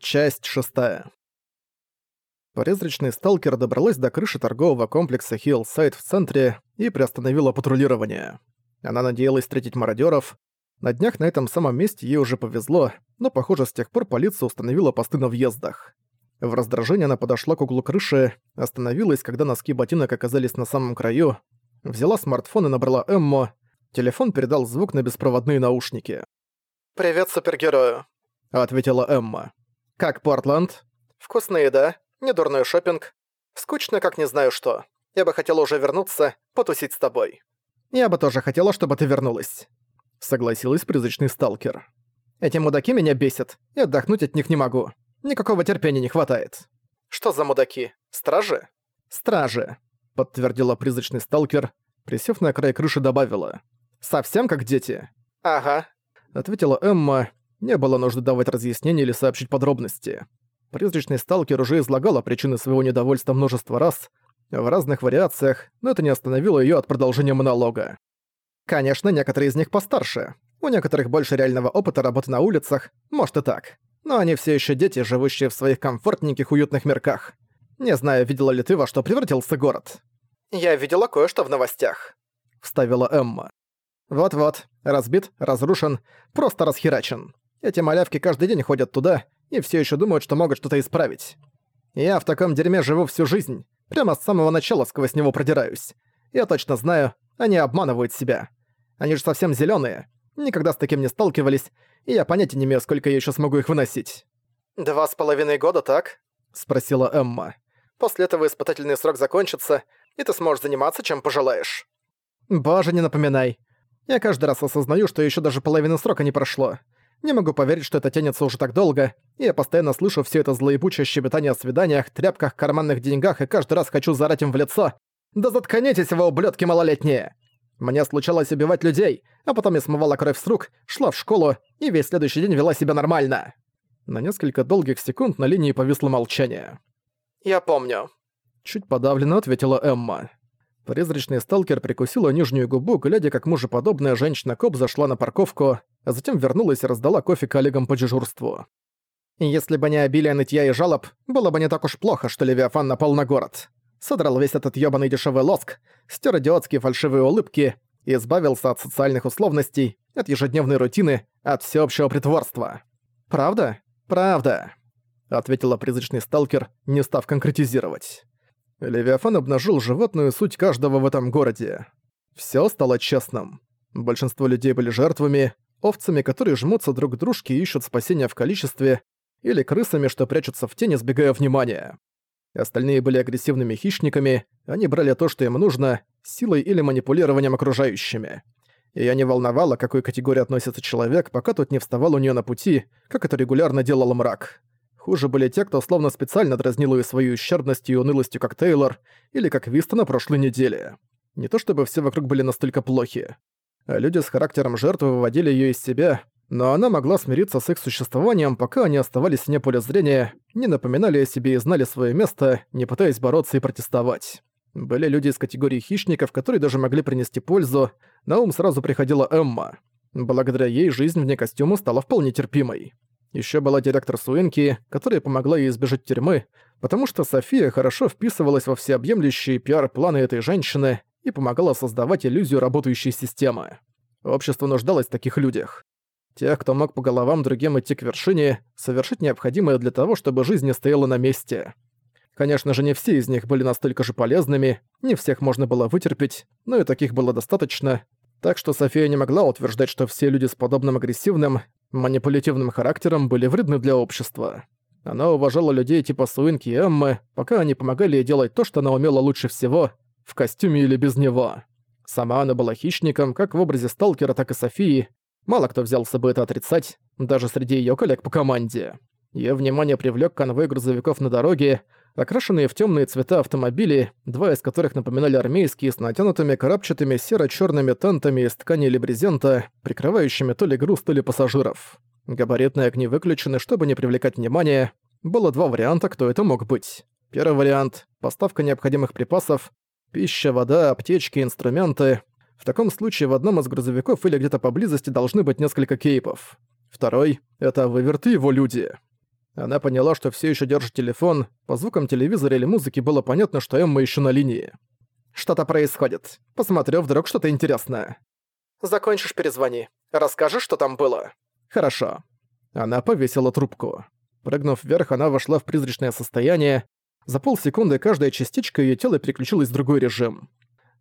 Часть шестая. Призрачный сталкер добралась до крыши торгового комплекса Хиллсайд в центре и приостановила патрулирование. Она надеялась встретить мародеров. На днях на этом самом месте ей уже повезло, но, похоже, с тех пор полиция установила посты на въездах. В раздражении она подошла к углу крыши, остановилась, когда носки ботинок оказались на самом краю, взяла смартфон и набрала Эмму. Телефон передал звук на беспроводные наушники. «Привет, супергерою», — ответила Эмма. «Как Портленд? Вкусная еда, недурной шопинг. Скучно, как не знаю что. Я бы хотела уже вернуться, потусить с тобой». «Я бы тоже хотела, чтобы ты вернулась», — согласилась призрачный сталкер. «Эти мудаки меня бесят, и отдохнуть от них не могу. Никакого терпения не хватает». «Что за мудаки? Стражи?» «Стражи», — подтвердила призрачный сталкер, присев на край крыши добавила. «Совсем как дети». «Ага», — ответила Эмма, не было нужды давать разъяснения или сообщить подробности. Призрачный сталкер уже излагала причины своего недовольства множество раз, в разных вариациях, но это не остановило её от продолжения монолога. Конечно, некоторые из них постарше. У некоторых больше реального опыта работы на улицах, может и так. Но они все еще дети, живущие в своих комфортненьких уютных мирках. Не знаю, видела ли ты, во что превратился город. «Я видела кое-что в новостях», — вставила Эмма. «Вот-вот, разбит, разрушен, просто расхерачен. Эти малявки каждый день ходят туда и все еще думают, что могут что-то исправить. Я в таком дерьме живу всю жизнь, прямо с самого начала сквозь него продираюсь. Я точно знаю, они обманывают себя. Они же совсем зеленые, никогда с таким не сталкивались, и я понятия не имею, сколько я еще смогу их выносить. «Два с половиной года, так?» — спросила Эмма. «После этого испытательный срок закончится, и ты сможешь заниматься, чем пожелаешь». «Боже, не напоминай. Я каждый раз осознаю, что еще даже половины срока не прошло. Не могу поверить, что это тянется уже так долго, и я постоянно слышу все это злоебучее щебетание о свиданиях, тряпках, карманных деньгах, и каждый раз хочу заорать им в лицо. «Да заткнитесь вы, ублюдки малолетние!» Мне случалось убивать людей, а потом я смывала кровь с рук, шла в школу и весь следующий день вела себя нормально. На несколько долгих секунд на линии повисло молчание. «Я помню», — чуть подавленно ответила Эмма. Призрачный сталкер прикусила нижнюю губу, глядя, как мужеподобная женщина-коп зашла на парковку, а затем вернулась и раздала кофе коллегам по дежурству. Если бы не обилие нытья и жалоб, было бы не так уж плохо, что Левиафан напал на город. Содрал весь этот ёбаный дешевый лоск, стер идиотские фальшивые улыбки и избавился от социальных условностей, от ежедневной рутины, от всеобщего притворства. «Правда? Правда», — ответила призрачный сталкер, не став конкретизировать. Левиафан обнажил животную суть каждого в этом городе. Всё стало честным. Большинство людей были жертвами, овцами, которые жмутся друг к дружке и ищут спасения в количестве, или крысами, что прячутся в тени, сбегая внимания. Остальные были агрессивными хищниками, они брали то, что им нужно, силой или манипулированием окружающими. И я не волновала, к какой категории относится человек, пока тот не вставал у нее на пути, как это регулярно делал мрак. Хуже были те, кто словно специально дразнил ее своей ущербностью и унылостью, как Тейлор, или как Виста на прошлой неделе. Не то чтобы все вокруг были настолько плохи. Люди с характером жертвы выводили ее из себя, но она могла смириться с их существованием, пока они оставались вне поля зрения, не напоминали о себе и знали свое место, не пытаясь бороться и протестовать. Были люди из категории хищников, которые даже могли принести пользу, на ум сразу приходила Эмма. Благодаря ей жизнь вне костюма стала вполне терпимой. Еще была директор Суинки, которая помогла ей избежать тюрьмы, потому что София хорошо вписывалась во всеобъемлющие пиар-планы этой женщины и помогала создавать иллюзию работающей системы. Общество нуждалось в таких людях. Тех, кто мог по головам другим идти к вершине, совершить необходимое для того, чтобы жизнь не стояла на месте. Конечно же, не все из них были настолько же полезными, не всех можно было вытерпеть, но и таких было достаточно, так что София не могла утверждать, что все люди с подобным агрессивным, манипулятивным характером были вредны для общества. Она уважала людей типа Суинки и Эммы, пока они помогали ей делать то, что она умела лучше всего, в костюме или без него. Сама она была хищником, как в образе Сталкера, так и Софии. Мало кто взялся бы это отрицать, даже среди её коллег по команде. Её внимание привлёк конвой грузовиков на дороге, окрашенные в тёмные цвета автомобили, два из которых напоминали армейские с натянутыми коробчатыми серо-чёрными тентами из ткани или брезента, прикрывающими то ли груз, то ли пассажиров. Габаритные огни выключены, чтобы не привлекать внимания. Было два варианта, кто это мог быть. Первый вариант – поставка необходимых припасов, пища, вода, аптечки, инструменты. В таком случае в одном из грузовиков или где-то поблизости должны быть несколько кейпов. Второй – это выверты его люди. Она поняла, что все еще держит телефон, по звукам телевизора или музыки было понятно, что Эмма еще на линии. «Что-то происходит. Посмотрю, вдруг что-то интересное». «Закончишь, перезвони. Расскажешь, что там было?» «Хорошо». Она повесила трубку. Прыгнув вверх, она вошла в призрачное состояние. За полсекунды каждая частичка ее тела переключилась в другой режим.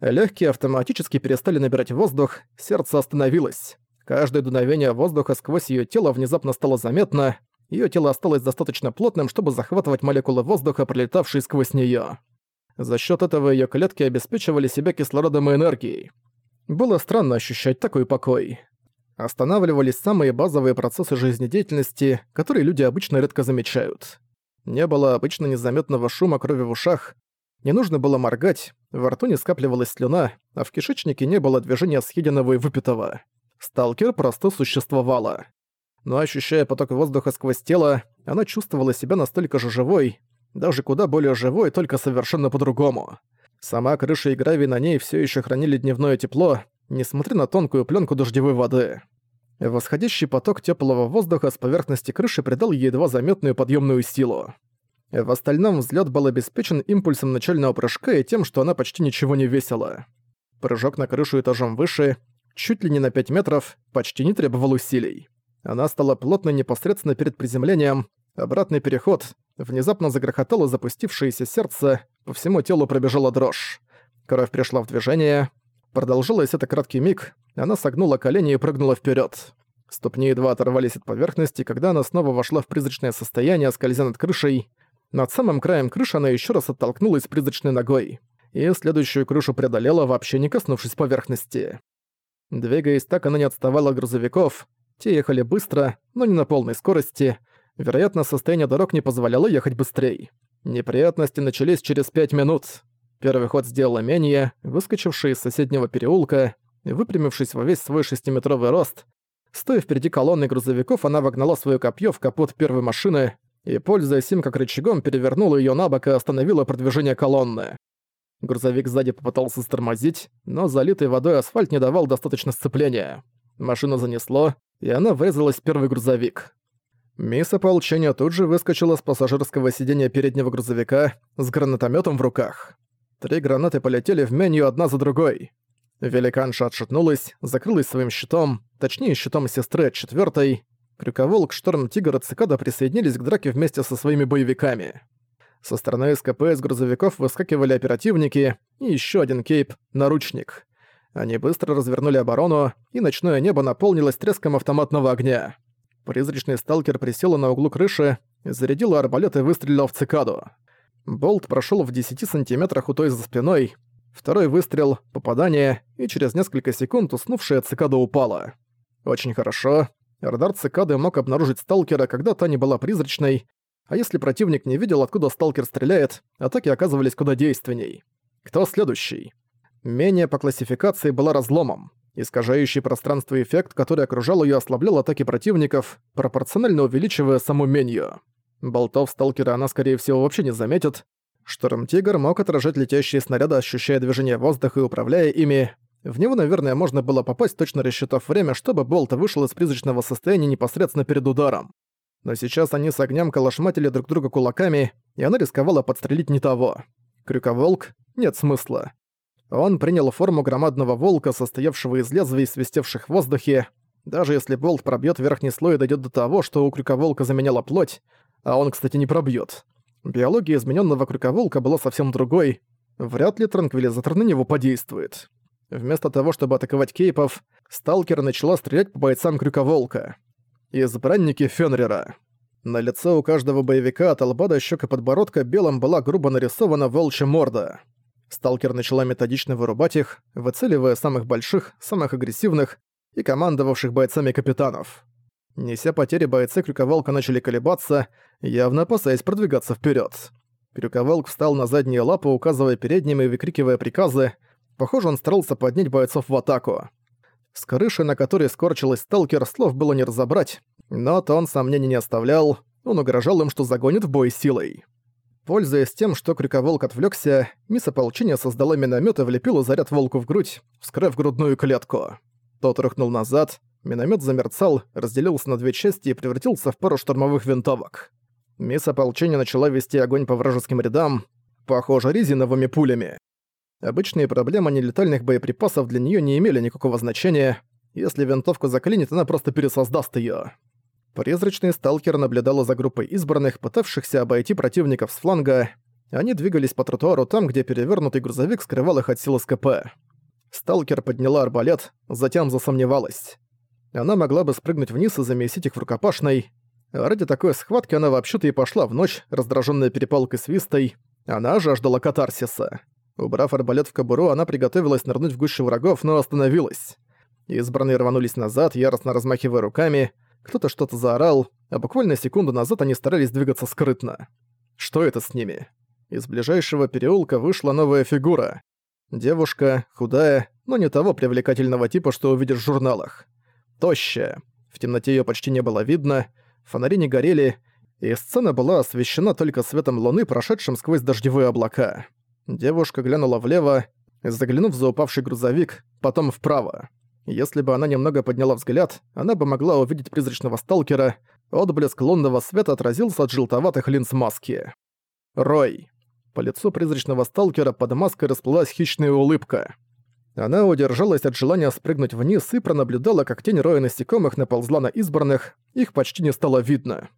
Легкие автоматически перестали набирать воздух, сердце остановилось. Каждое дуновение воздуха сквозь ее тело внезапно стало заметно, ее тело осталось достаточно плотным, чтобы захватывать молекулы воздуха, пролетавшие сквозь нее. За счет этого ее клетки обеспечивали себя кислородом и энергией. Было странно ощущать такой покой. Останавливались самые базовые процессы жизнедеятельности, которые люди обычно редко замечают. Не было обычно незаметного шума крови в ушах, не нужно было моргать, во рту не скапливалась слюна, а в кишечнике не было движения съеденного и выпитого. Сталкер просто существовала но ощущая поток воздуха сквозь тело, она чувствовала себя настолько же живой, даже куда более живой, только совершенно по-другому. Сама крыша и гравий на ней все еще хранили дневное тепло, несмотря на тонкую пленку дождевой воды. Восходящий поток теплого воздуха с поверхности крыши придал ей едва заметную подъемную силу. В остальном взлет был обеспечен импульсом начального прыжка и тем, что она почти ничего не весила. Прыжок на крышу этажом выше, чуть ли не на 5 метров, почти не требовал усилий. Она стала плотной непосредственно перед приземлением. Обратный переход. Внезапно загрохотало запустившееся сердце, по всему телу пробежала дрожь. Кровь пришла в движение. Продолжилось это краткий миг, она согнула колени и прыгнула вперед. Ступни едва оторвались от поверхности, когда она снова вошла в призрачное состояние, скользя над крышей. Над самым краем крыши она еще раз оттолкнулась призрачной ногой. И следующую крышу преодолела, вообще не коснувшись поверхности. Двигаясь так, она не отставала от грузовиков, те ехали быстро, но не на полной скорости. Вероятно, состояние дорог не позволяло ехать быстрее. Неприятности начались через пять минут. Первый ход сделала менее, выскочившая из соседнего переулка, выпрямившись во весь свой шестиметровый рост. Стоя впереди колонны грузовиков, она вогнала свое копье в капот первой машины и, пользуясь им как рычагом, перевернула ее на бок и остановила продвижение колонны. Грузовик сзади попытался стормозить, но залитый водой асфальт не давал достаточно сцепления. Машину занесло, и она врезалась в первый грузовик. Мисс ополчения тут же выскочила с пассажирского сиденья переднего грузовика с гранатометом в руках. Три гранаты полетели в меню одна за другой. Великанша отшатнулась, закрылась своим щитом, точнее щитом сестры от четвертой. Крюковолк, Шторм, Тигр и Цикада присоединились к драке вместе со своими боевиками. Со стороны СКП из грузовиков выскакивали оперативники и еще один кейп — наручник. Они быстро развернули оборону, и ночное небо наполнилось треском автоматного огня. Призрачный сталкер присел на углу крыши, зарядил арбалет и выстрелил в цикаду. Болт прошел в 10 сантиметрах у той за спиной. Второй выстрел, попадание, и через несколько секунд уснувшая цикада упала. Очень хорошо. Радар цикады мог обнаружить сталкера, когда та не была призрачной, а если противник не видел, откуда сталкер стреляет, атаки оказывались куда действенней. Кто следующий? Менее по классификации была разломом. Искажающий пространство эффект, который окружал ее, ослаблял атаки противников, пропорционально увеличивая саму менью. Болтов сталкера она, скорее всего, вообще не заметит. Шторм-тигр мог отражать летящие снаряды, ощущая движение воздуха и управляя ими. В него, наверное, можно было попасть, точно рассчитав время, чтобы болт вышел из призрачного состояния непосредственно перед ударом. Но сейчас они с огнем калашматили друг друга кулаками, и она рисковала подстрелить не того. Крюковолк — нет смысла. Он принял форму громадного волка, состоявшего из лезвий, свистевших в воздухе. Даже если болт пробьет верхний слой и дойдет до того, что у крюковолка заменяла плоть, а он, кстати, не пробьет. Биология измененного крюковолка была совсем другой. Вряд ли транквилизатор на него подействует. Вместо того, чтобы атаковать кейпов, сталкер начала стрелять по бойцам крюковолка. Избранники Фенрера. На лице у каждого боевика от лба до щек подбородка белым была грубо нарисована волчья морда. Сталкер начала методично вырубать их, выцеливая самых больших, самых агрессивных и командовавших бойцами капитанов. Неся потери, бойцы Крюковолка начали колебаться, явно опасаясь продвигаться вперед. Крюковолк встал на задние лапы, указывая передними и выкрикивая приказы. Похоже, он старался поднять бойцов в атаку. С крыши, на которой скорчилась сталкер, слов было не разобрать, но то он сомнений не оставлял, он угрожал им, что загонит в бой силой. Пользуясь тем, что крюковолк отвлекся, мисс ополчения создала миномет и влепила заряд волку в грудь, вскрыв грудную клетку. Тот рухнул назад, миномет замерцал, разделился на две части и превратился в пару штурмовых винтовок. Мисс ополчения начала вести огонь по вражеским рядам, похоже, резиновыми пулями. Обычные проблемы нелетальных боеприпасов для нее не имели никакого значения. Если винтовку заклинит, она просто пересоздаст ее. Призрачный сталкер наблюдала за группой избранных, пытавшихся обойти противников с фланга. Они двигались по тротуару там, где перевернутый грузовик скрывал их от сил СКП. Сталкер подняла арбалет, затем засомневалась. Она могла бы спрыгнуть вниз и замесить их в рукопашной. Ради такой схватки она вообще-то и пошла в ночь, раздраженная перепалкой с Вистой. Она жаждала катарсиса. Убрав арбалет в кобуру, она приготовилась нырнуть в гущу врагов, но остановилась. Избранные рванулись назад, яростно размахивая руками. Кто-то что-то заорал, а буквально секунду назад они старались двигаться скрытно. Что это с ними? Из ближайшего переулка вышла новая фигура. Девушка, худая, но не того привлекательного типа, что увидишь в журналах. Тощая. В темноте её почти не было видно, фонари не горели, и сцена была освещена только светом луны, прошедшим сквозь дождевые облака. Девушка глянула влево, заглянув за упавший грузовик, потом вправо. Если бы она немного подняла взгляд, она бы могла увидеть призрачного сталкера, отблеск лунного света отразился от желтоватых линз маски. Рой. По лицу призрачного сталкера под маской расплылась хищная улыбка. Она удержалась от желания спрыгнуть вниз и пронаблюдала, как тень роя насекомых наползла на избранных, их почти не стало видно.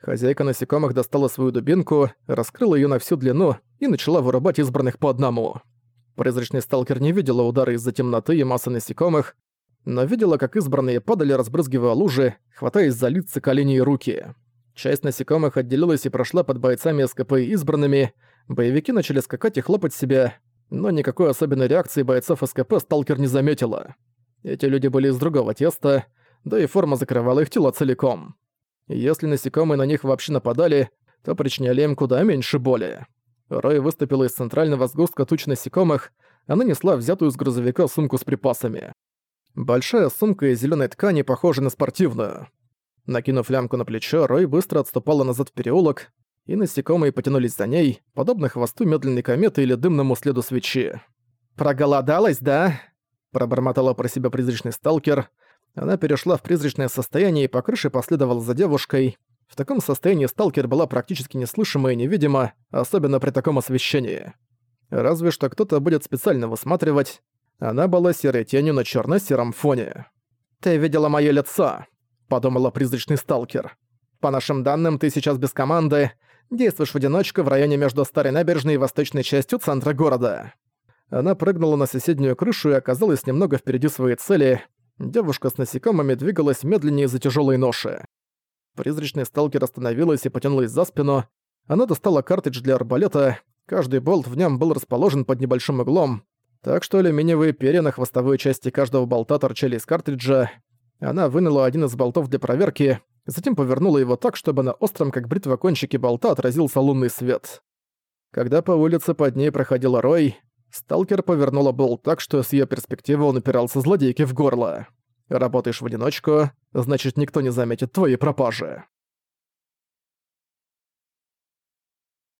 Хозяйка насекомых достала свою дубинку, раскрыла ее на всю длину и начала вырубать избранных по одному. Призрачный сталкер не видела удары из-за темноты и массы насекомых, но видела, как избранные падали, разбрызгивая лужи, хватаясь за лица, колени и руки. Часть насекомых отделилась и прошла под бойцами СКП и избранными, боевики начали скакать и хлопать себя, но никакой особенной реакции бойцов СКП сталкер не заметила. Эти люди были из другого теста, да и форма закрывала их тела целиком. Если насекомые на них вообще нападали, то причиняли им куда меньше боли. Рой выступила из центрального сгустка туч насекомых, она несла взятую с грузовика сумку с припасами. Большая сумка из зеленой ткани, похожа на спортивную. Накинув лямку на плечо, Рой быстро отступала назад в переулок, и насекомые потянулись за ней, подобно хвосту медленной кометы или дымному следу свечи. «Проголодалась, да?» – пробормотала про себя призрачный сталкер. Она перешла в призрачное состояние и по крыше последовала за девушкой. В таком состоянии сталкер была практически неслышима и невидима, особенно при таком освещении. Разве что кто-то будет специально высматривать. Она была серой тенью на черно сером фоне. «Ты видела моё лицо», подумала призрачный сталкер. По нашим данным, ты сейчас без команды, действуешь в одиночку в районе между старой набережной и восточной частью центра города. Она прыгнула на соседнюю крышу и оказалась немного впереди своей цели. Девушка с насекомыми двигалась медленнее из-за тяжелой ноши. Призрачный сталкер остановилась и потянулась за спину. Она достала картридж для арбалета. Каждый болт в нем был расположен под небольшим углом, так что алюминиевые перья на хвостовой части каждого болта торчали из картриджа. Она вынула один из болтов для проверки, затем повернула его так, чтобы на остром, как бритва кончике болта отразился лунный свет. Когда по улице под ней проходила Рой, сталкер повернула болт так, что с ее перспективы он упирался злодейке в горло. Работаешь в одиночку, значит никто не заметит твои пропажи.